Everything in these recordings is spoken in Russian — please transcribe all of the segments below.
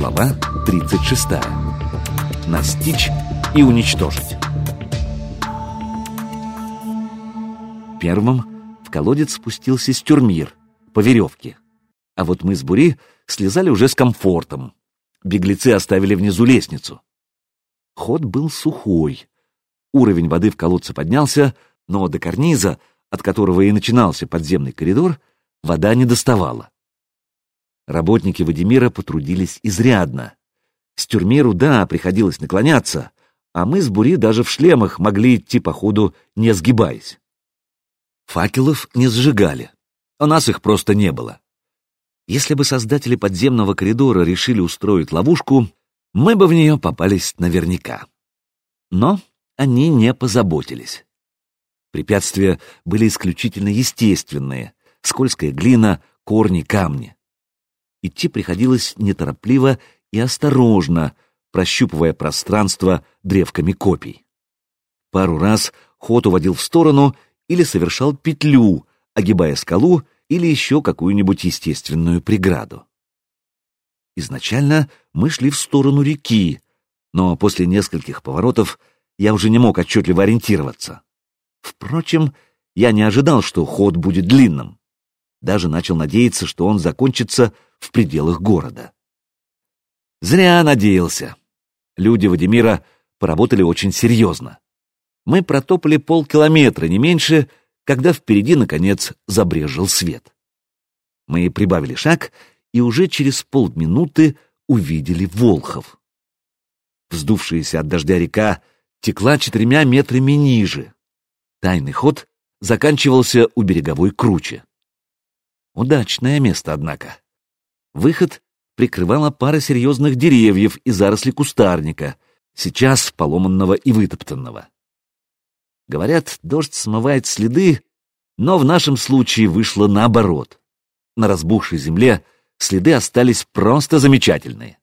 Глава 36. Настичь и уничтожить. Первым в колодец спустился Стюрмир по веревке. А вот мы с Бури слезали уже с комфортом. Беглецы оставили внизу лестницу. Ход был сухой. Уровень воды в колодце поднялся, но до карниза, от которого и начинался подземный коридор, вода не доставала. Работники Вадимира потрудились изрядно. Стюрмиру, да, приходилось наклоняться, а мы с Бури даже в шлемах могли идти по ходу, не сгибаясь. Факелов не сжигали, у нас их просто не было. Если бы создатели подземного коридора решили устроить ловушку, мы бы в нее попались наверняка. Но они не позаботились. Препятствия были исключительно естественные — скользкая глина, корни, камни. Идти приходилось неторопливо и осторожно, прощупывая пространство древками копий. Пару раз ход уводил в сторону или совершал петлю, огибая скалу или еще какую-нибудь естественную преграду. Изначально мы шли в сторону реки, но после нескольких поворотов я уже не мог отчетливо ориентироваться. Впрочем, я не ожидал, что ход будет длинным. Даже начал надеяться, что он закончится в пределах города. Зря надеялся. Люди Вадимира поработали очень серьезно. Мы протопали полкилометра, не меньше, когда впереди, наконец, забрежил свет. Мы прибавили шаг и уже через полминуты увидели Волхов. Вздувшаяся от дождя река текла четырьмя метрами ниже. Тайный ход заканчивался у береговой кручи. Удачное место, однако. Выход прикрывала пара серьезных деревьев и заросли кустарника, сейчас поломанного и вытоптанного. Говорят, дождь смывает следы, но в нашем случае вышло наоборот. На разбухшей земле следы остались просто замечательные.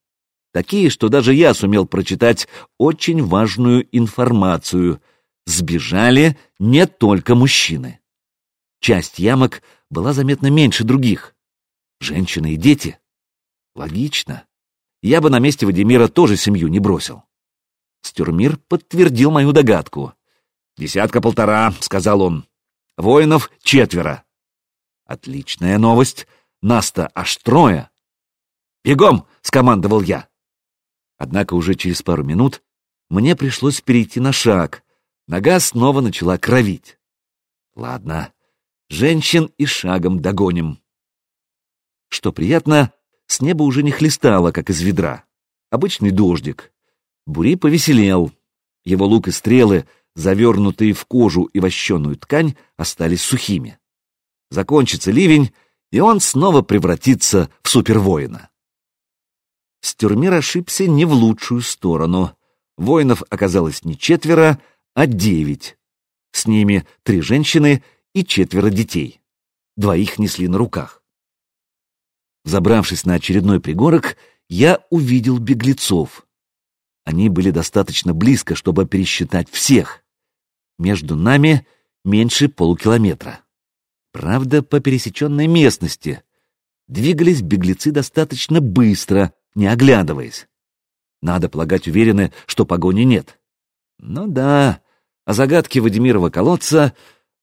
Такие, что даже я сумел прочитать очень важную информацию. Сбежали не только мужчины. Часть ямок была заметно меньше других. Женщины и дети. Логично. Я бы на месте Вадимира тоже семью не бросил. Стюрмир подтвердил мою догадку. «Десятка-полтора», — сказал он. «Воинов четверо». «Отличная новость. Нас-то аж трое». «Бегом!» — скомандовал я. Однако уже через пару минут мне пришлось перейти на шаг. Нога снова начала кровить. Ладно, женщин и шагом догоним. Что приятно, с неба уже не хлестало, как из ведра. Обычный дождик. Бури повеселел. Его лук и стрелы, завернутые в кожу и вощеную ткань, остались сухими. Закончится ливень, и он снова превратится в супервоина. Стюрмир ошибся не в лучшую сторону. Воинов оказалось не четверо, а девять. С ними три женщины и четверо детей. Двоих несли на руках. Забравшись на очередной пригорок, я увидел беглецов. Они были достаточно близко, чтобы пересчитать всех. Между нами меньше полукилометра. Правда, по пересеченной местности. Двигались беглецы достаточно быстро, не оглядываясь. Надо полагать уверены, что погони нет. Ну да, о загадке Вадимирова колодца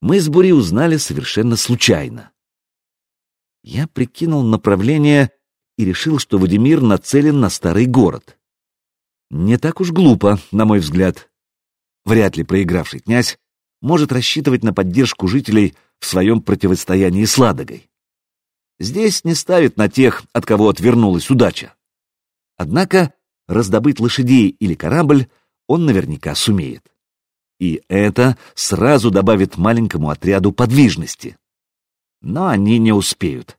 мы с Бури узнали совершенно случайно. Я прикинул направление и решил, что Вадимир нацелен на старый город. Не так уж глупо, на мой взгляд. Вряд ли проигравший князь может рассчитывать на поддержку жителей в своем противостоянии с Ладогой. Здесь не ставит на тех, от кого отвернулась удача. Однако раздобыть лошадей или корабль он наверняка сумеет. И это сразу добавит маленькому отряду подвижности. Но они не успеют.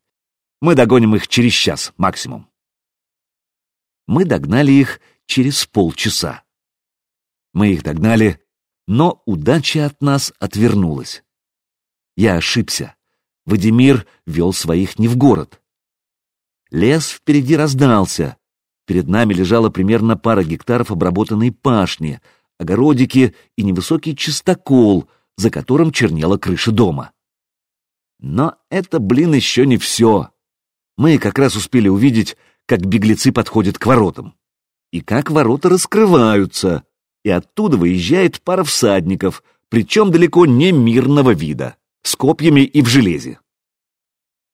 Мы догоним их через час максимум. Мы догнали их через полчаса. Мы их догнали, но удача от нас отвернулась. Я ошибся. Вадимир вел своих не в город. Лес впереди раздался. Перед нами лежала примерно пара гектаров обработанной пашни — огородики и невысокий чистокол, за которым чернела крыша дома. Но это, блин, еще не все. Мы как раз успели увидеть, как беглецы подходят к воротам, и как ворота раскрываются, и оттуда выезжает пара всадников, причем далеко не мирного вида, с копьями и в железе.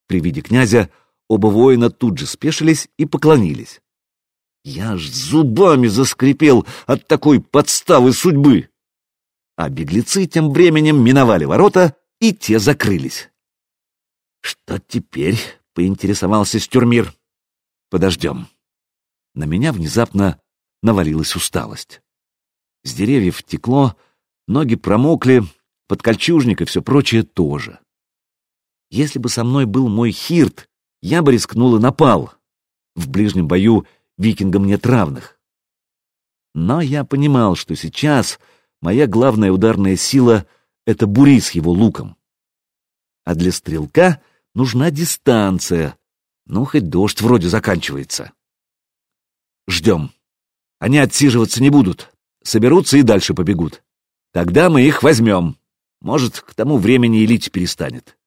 При виде князя оба воина тут же спешились и поклонились. Я аж зубами заскрипел от такой подставы судьбы. А беглецы тем временем миновали ворота, и те закрылись. «Что теперь?» — поинтересовался Стюрмир. «Подождем». На меня внезапно навалилась усталость. С деревьев текло, ноги промокли, подкольчужник и все прочее тоже. Если бы со мной был мой хирт, я бы рискнул и напал. В ближнем бою викингам нет равных. Но я понимал, что сейчас моя главная ударная сила — это бури с его луком. А для стрелка нужна дистанция. Ну, хоть дождь вроде заканчивается. Ждем. Они отсиживаться не будут. Соберутся и дальше побегут. Тогда мы их возьмем. Может, к тому времени и лить перестанет.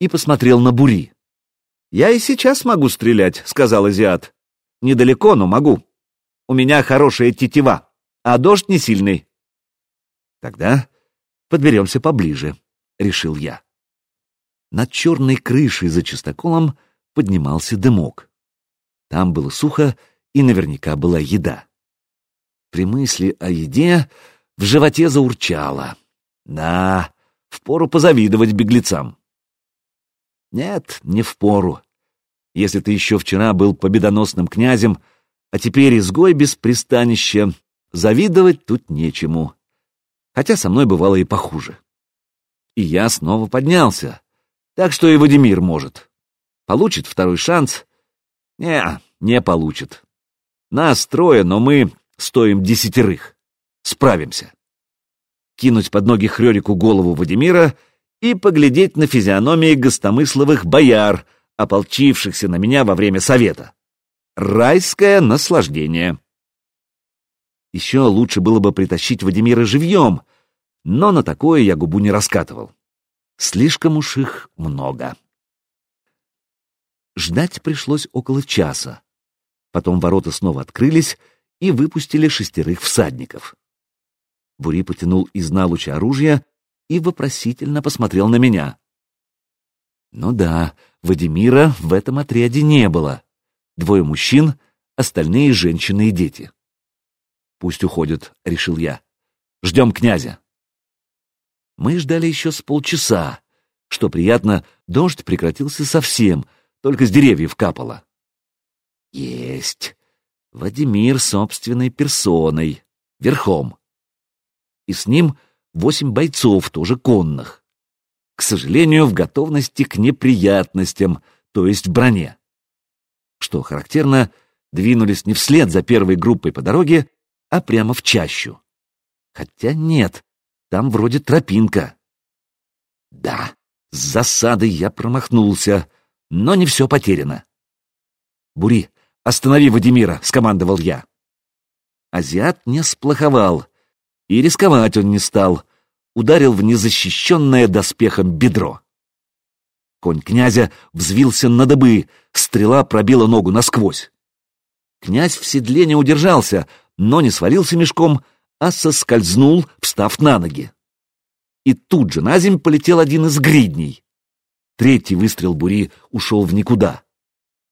И посмотрел на бури. «Я и сейчас могу стрелять», — сказал азиат. «Недалеко, но могу. У меня хорошая тетива, а дождь не сильный». «Тогда подберемся поближе», — решил я. Над черной крышей за чистоколом поднимался дымок. Там было сухо, и наверняка была еда. При мысли о еде в животе заурчало. Да, впору позавидовать беглецам. Нет, не впору. Если ты еще вчера был победоносным князем, а теперь изгой без пристанища, завидовать тут нечему. Хотя со мной бывало и похуже. И я снова поднялся. Так что и Вадимир может. Получит второй шанс? Не, не получит. Нас трое, но мы стоим десятерых. Справимся. Кинуть под ноги Хрёрику голову Вадимира и поглядеть на физиономии гостомысловых бояр, ополчившихся на меня во время совета. Райское наслаждение. Еще лучше было бы притащить Вадимира живьем, но на такое я губу не раскатывал. Слишком уж их много. Ждать пришлось около часа. Потом ворота снова открылись и выпустили шестерых всадников. Бури потянул из налуча оружия и вопросительно посмотрел на меня. Ну да, Вадимира в этом отряде не было. Двое мужчин, остальные женщины и дети. Пусть уходят, решил я. Ждем князя. Мы ждали еще с полчаса. Что приятно, дождь прекратился совсем, только с деревьев капало. Есть. Владимир собственной персоной, верхом. И с ним восемь бойцов, тоже конных. К сожалению, в готовности к неприятностям, то есть в броне. Что характерно, двинулись не вслед за первой группой по дороге, а прямо в чащу. Хотя нет, там вроде тропинка. Да, с засадой я промахнулся, но не все потеряно. «Бури, останови Вадимира!» — скомандовал я. Азиат не сплоховал, и рисковать он не стал, ударил в незащищенное доспехом бедро. Конь князя взвился на дыбы, стрела пробила ногу насквозь. Князь в седле не удержался, но не свалился мешком, а соскользнул, встав на ноги. И тут же на земь полетел один из гридней. Третий выстрел бури ушел в никуда.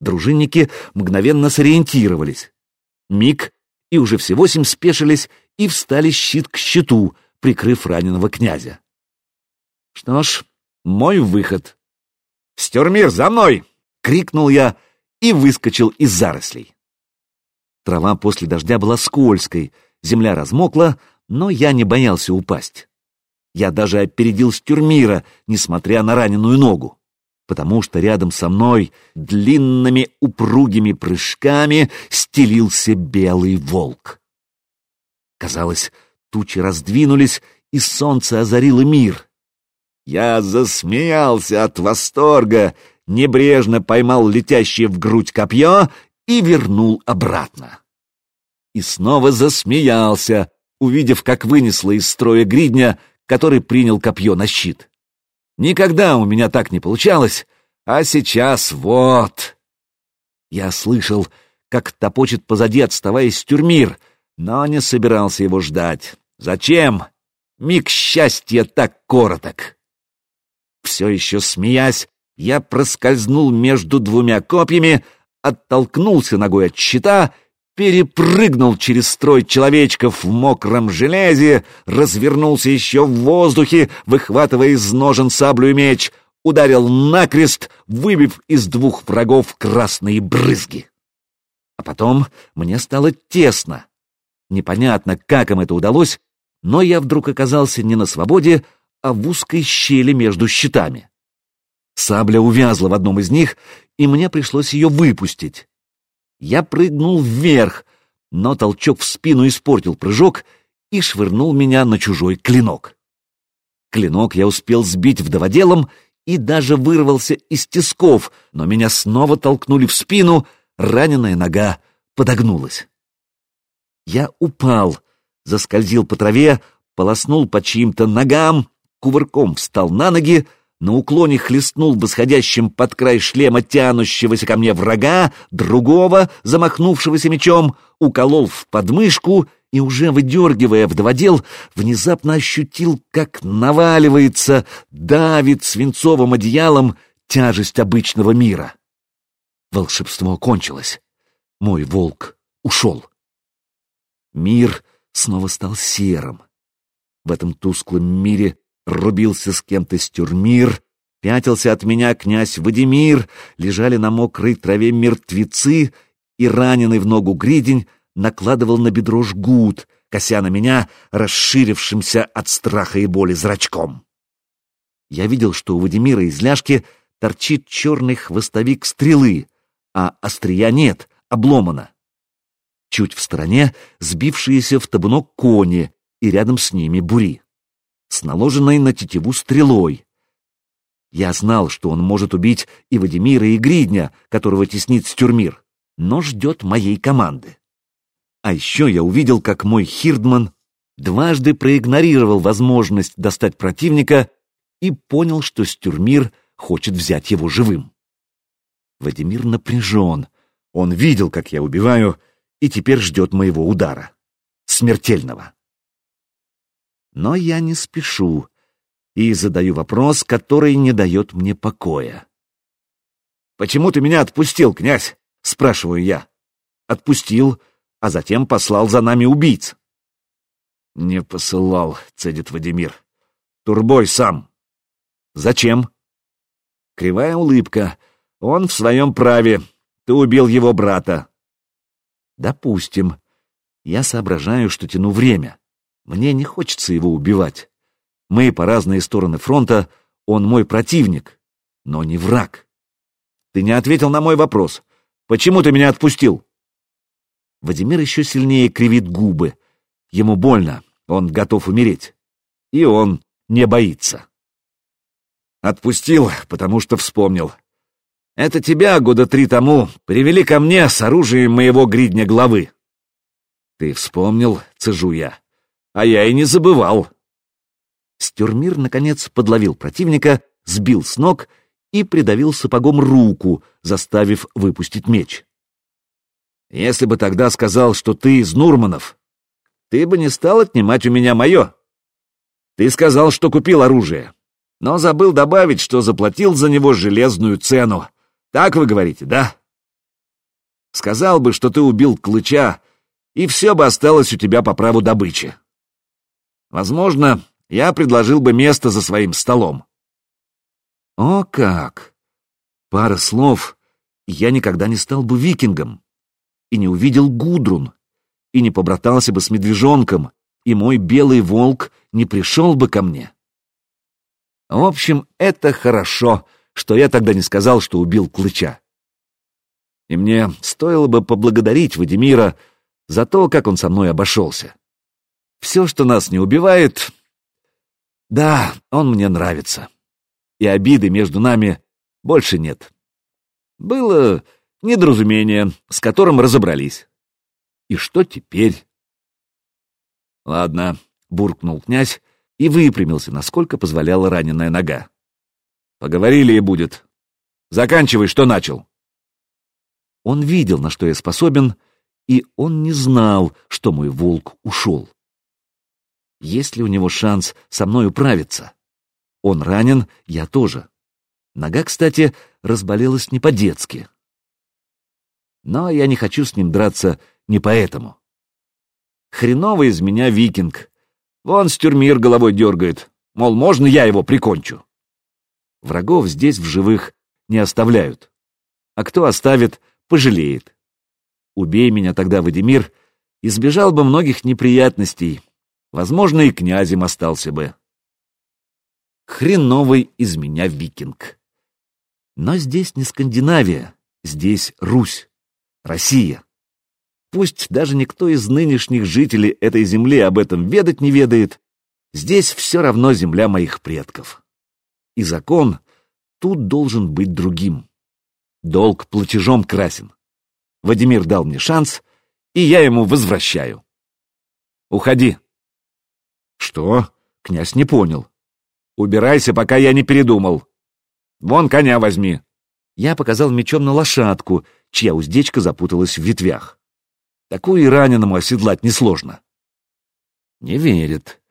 Дружинники мгновенно сориентировались. Миг, и уже все восемь спешились и встали щит к щиту, прикрыв раненого князя. Что ж, мой выход. «Стюрмир, за мной!» — крикнул я и выскочил из зарослей. Трава после дождя была скользкой, Земля размокла, но я не боялся упасть. Я даже опередил Стюрмира, несмотря на раненую ногу, потому что рядом со мной длинными упругими прыжками стелился белый волк. Казалось, тучи раздвинулись, и солнце озарило мир. Я засмеялся от восторга, небрежно поймал летящее в грудь копье и вернул обратно и снова засмеялся, увидев, как вынесло из строя гридня, который принял копье на щит. Никогда у меня так не получалось, а сейчас вот. Я слышал, как топочет позади, отставая Стюрмир, но не собирался его ждать. Зачем? Миг счастья так короток. Все еще смеясь, я проскользнул между двумя копьями, оттолкнулся ногой от щита, перепрыгнул через строй человечков в мокром железе, развернулся еще в воздухе, выхватывая из ножен саблю и меч, ударил накрест, выбив из двух врагов красные брызги. А потом мне стало тесно. Непонятно, как им это удалось, но я вдруг оказался не на свободе, а в узкой щели между щитами. Сабля увязла в одном из них, и мне пришлось ее выпустить. Я прыгнул вверх, но толчок в спину испортил прыжок и швырнул меня на чужой клинок. Клинок я успел сбить вдоводелом и даже вырвался из тисков, но меня снова толкнули в спину, раненая нога подогнулась. Я упал, заскользил по траве, полоснул по чьим-то ногам, кувырком встал на ноги, на уклоне хлестнул восходящим под край шлема тянущегося ко мне врага, другого, замахнувшегося мечом, уколол в подмышку и, уже выдергивая вдоводел, внезапно ощутил, как наваливается, давит свинцовым одеялом тяжесть обычного мира. Волшебство кончилось. Мой волк ушел. Мир снова стал серым. В этом тусклом мире рубился с кем-то стюрмир, пятился от меня князь Вадимир, лежали на мокрой траве мертвецы, и раненый в ногу гридень накладывал на бедро жгут, кося на меня расширившимся от страха и боли зрачком. Я видел, что у Вадимира из ляжки торчит черный хвостовик стрелы, а острия нет, обломано. Чуть в стороне сбившиеся в табунок кони и рядом с ними бури с наложенной на тетиву стрелой. Я знал, что он может убить и Вадимира, и Гридня, которого теснит Стюрмир, но ждет моей команды. А еще я увидел, как мой Хирдман дважды проигнорировал возможность достать противника и понял, что Стюрмир хочет взять его живым. Вадимир напряжен. Он видел, как я убиваю, и теперь ждет моего удара. Смертельного. Но я не спешу и задаю вопрос, который не дает мне покоя. «Почему ты меня отпустил, князь?» — спрашиваю я. «Отпустил, а затем послал за нами убийц». «Не посылал», — цедит Вадимир. «Турбой сам». «Зачем?» Кривая улыбка. «Он в своем праве. Ты убил его брата». «Допустим. Я соображаю, что тяну время. Мне не хочется его убивать. Мы по разные стороны фронта, он мой противник, но не враг. Ты не ответил на мой вопрос. Почему ты меня отпустил? Вадимир еще сильнее кривит губы. Ему больно, он готов умереть. И он не боится. Отпустил, потому что вспомнил. Это тебя года три тому привели ко мне с оружием моего гридня главы. Ты вспомнил, цежу я. А я и не забывал. Стюрмир, наконец, подловил противника, сбил с ног и придавил сапогом руку, заставив выпустить меч. Если бы тогда сказал, что ты из Нурманов, ты бы не стал отнимать у меня мое. Ты сказал, что купил оружие, но забыл добавить, что заплатил за него железную цену. Так вы говорите, да? Сказал бы, что ты убил Клыча, и все бы осталось у тебя по праву добычи. Возможно, я предложил бы место за своим столом. О как! Пара слов, я никогда не стал бы викингом, и не увидел Гудрун, и не побратался бы с медвежонком, и мой белый волк не пришел бы ко мне. В общем, это хорошо, что я тогда не сказал, что убил Клыча. И мне стоило бы поблагодарить Вадимира за то, как он со мной обошелся. Все, что нас не убивает... Да, он мне нравится. И обиды между нами больше нет. Было недоразумение, с которым разобрались. И что теперь? Ладно, буркнул князь и выпрямился, насколько позволяла раненая нога. Поговорили и будет. Заканчивай, что начал. Он видел, на что я способен, и он не знал, что мой волк ушел. Есть ли у него шанс со мной управиться? Он ранен, я тоже. Нога, кстати, разболелась не по-детски. Но я не хочу с ним драться не поэтому. Хреновый из меня викинг. Вон стюрмир головой дергает, мол, можно я его прикончу. Врагов здесь в живых не оставляют. А кто оставит, пожалеет. Убей меня тогда, Вадимир, избежал бы многих неприятностей. Возможно, и князем остался бы. Хреновый из меня викинг. Но здесь не Скандинавия, здесь Русь, Россия. Пусть даже никто из нынешних жителей этой земли об этом ведать не ведает, здесь все равно земля моих предков. И закон тут должен быть другим. Долг платежом красен. Вадимир дал мне шанс, и я ему возвращаю. Уходи. Что? Князь не понял. Убирайся, пока я не передумал. Вон коня возьми. Я показал мечом на лошадку, чья уздечка запуталась в ветвях. Такую и раненому оседлать несложно. Не верит.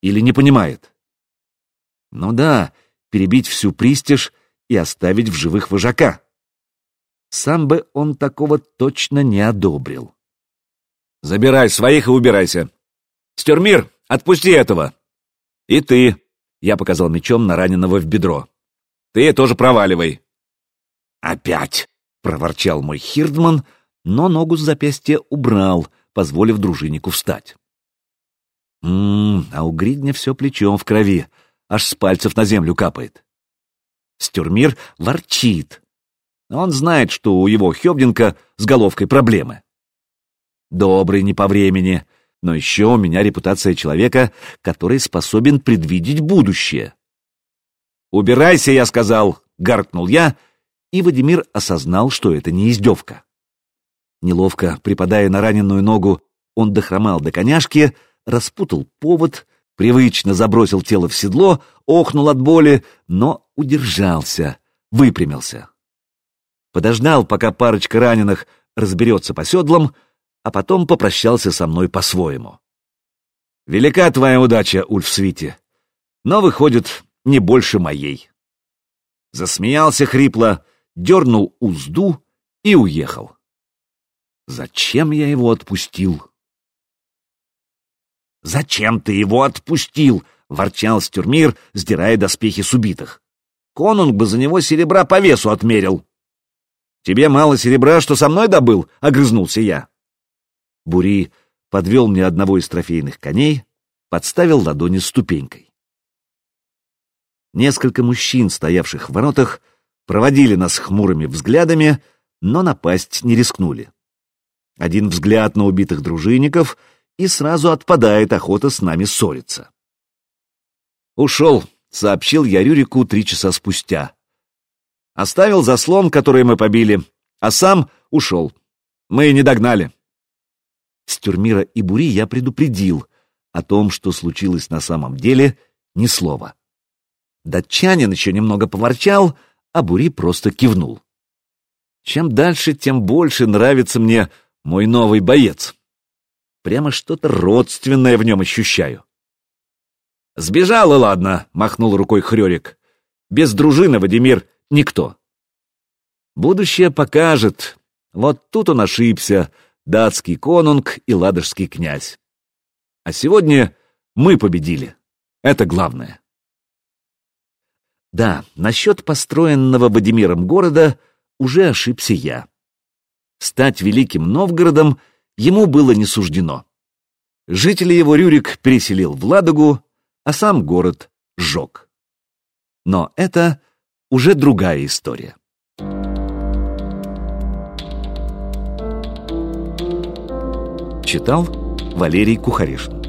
Или не понимает. Ну да, перебить всю пристиж и оставить в живых вожака. Сам бы он такого точно не одобрил. Забирай своих и убирайся. Стюрмир, отпусти этого. И ты, я показал мечом на раненого в бедро. Ты тоже проваливай. Опять, проворчал мой Хирдман, но ногу с запястья убрал, позволив дружиннику встать. Ммм, а у Гридня все плечом в крови, аж с пальцев на землю капает. Стюрмир ворчит. Он знает, что у его Хёбдинка с головкой проблемы. Добрый не по времени, но еще у меня репутация человека, который способен предвидеть будущее. «Убирайся, я сказал!» — гаркнул я, и Вадимир осознал, что это не издевка. Неловко, припадая на раненую ногу, он дохромал до коняшки, распутал повод, привычно забросил тело в седло, охнул от боли, но удержался, выпрямился. Подождал, пока парочка раненых разберется по седлам, а потом попрощался со мной по-своему. «Велика твоя удача, Ульфсвити, но, выходит, не больше моей». Засмеялся хрипло, дернул узду и уехал. Зачем я его отпустил? «Зачем ты его отпустил?» — ворчал Стюрмир, сдирая доспехи с убитых. «Конунг бы за него серебра по весу отмерил». «Тебе мало серебра, что со мной добыл?» — огрызнулся я. Бури подвел мне одного из трофейных коней, подставил ладони ступенькой. Несколько мужчин, стоявших в воротах, проводили нас хмурыми взглядами, но напасть не рискнули. Один взгляд на убитых дружинников, и сразу отпадает охота с нами ссориться. «Ушел», — сообщил я Рюрику три часа спустя. Оставил заслон, который мы побили, а сам ушел. Мы не догнали. С Тюрмира и Бури я предупредил. О том, что случилось на самом деле, ни слова. Датчанин еще немного поворчал, а Бури просто кивнул. Чем дальше, тем больше нравится мне мой новый боец. Прямо что-то родственное в нем ощущаю. «Сбежал, и ладно», — махнул рукой Хрёрик. «Без дружины, Вадимир, никто». «Будущее покажет. Вот тут он ошибся, датский конунг и ладожский князь. А сегодня мы победили. Это главное. Да, насчет построенного Вадимиром города уже ошибся я. Стать великим Новгородом ему было не суждено. Жители его Рюрик переселил в Ладогу, а сам город сжег. Но это уже другая история. Читал Валерий Кухаришин